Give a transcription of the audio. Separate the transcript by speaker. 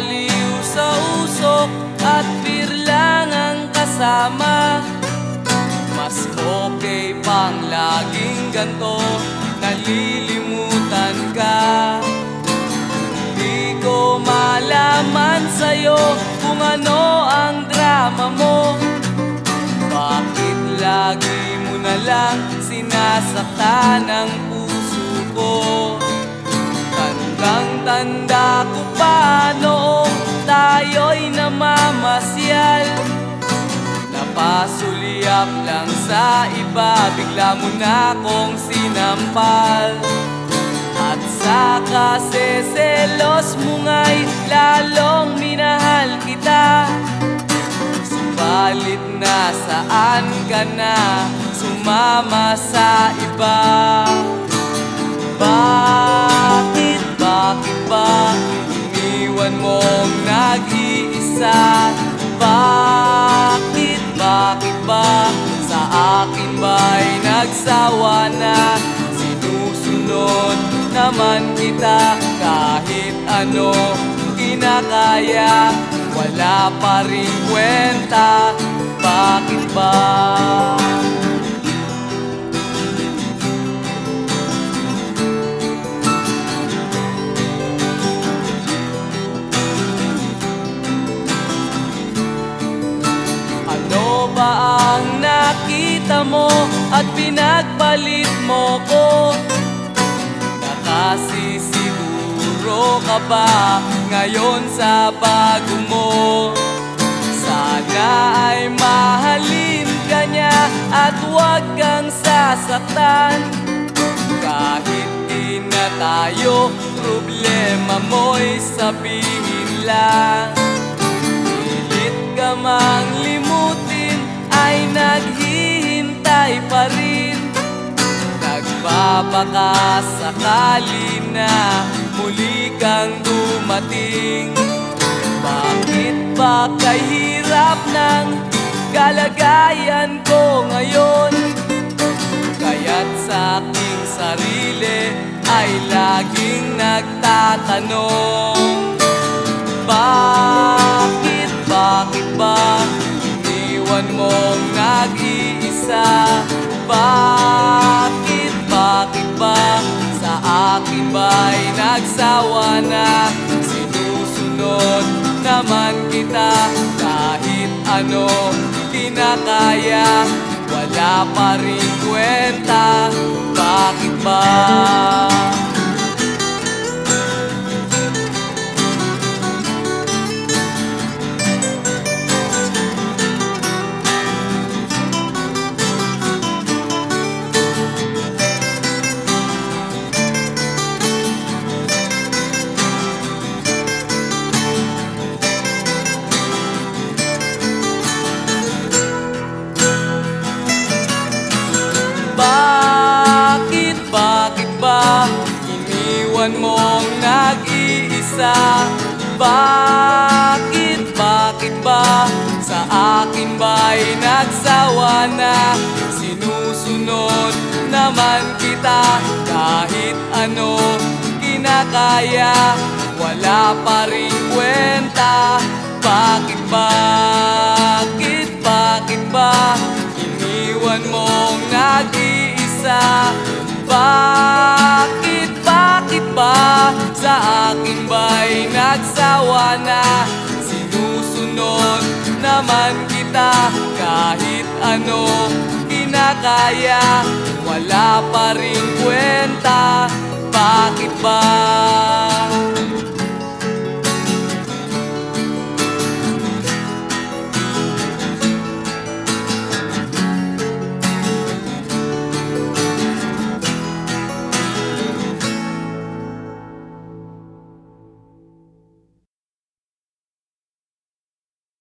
Speaker 1: Aliw sa usok at birlang ang kasama. Mas okay pang laging ganto Nalilimutan ka. Di ko malaman sa'yo kung ano ang drama mo. Bakit lagi mo na lang sinasaktan ang puso ko? Tandang-tanda ko pa sa iba Bigla mo na akong sinampal. At sa kaseselos mo nga'y lalong minahal kita. Subalit nasaan ka na Sumama sa iba? Bakit, akin ba'y nagsawa na Sinusunod naman kita Kahit ano kinakaya Wala pa rin kwenta Bakit ba? Nakita mo at pinagpalit mo ko? Nakasisiguro ka ba ngayon sa bago mo? Sana ay mahalin ka niya at huwag kang sasaktan Kahit di na tayo, problema mo'y sabihin lang Pilit ka mang Nagbabaka sakali na muli kang dumating Bakit ba kahirap ng kalagayan ko ngayon? Kaya't sa aking sarili ay laging nagtatanong bakit, bakit ba iniwan mong nag-iisa? Nagsawa na? Sinusunod naman kita kahit ano kinakaya Wala pa rin kwenta, bakit ba? Iniwan mong nag-iisa. Bakit, bakit ba Sa akin ba'y nagsawa na? Sinusunod naman kita Kahit ano kinakaya. Wala pa rin kwenta. Bakit, bakit, bakit ba Iniwan mong nag-iisa? Bakit, akin ba'y nagsawa na. Sinusunod naman kita Kahit ano kinakaya. Wala pa rin kwenta Bakit ba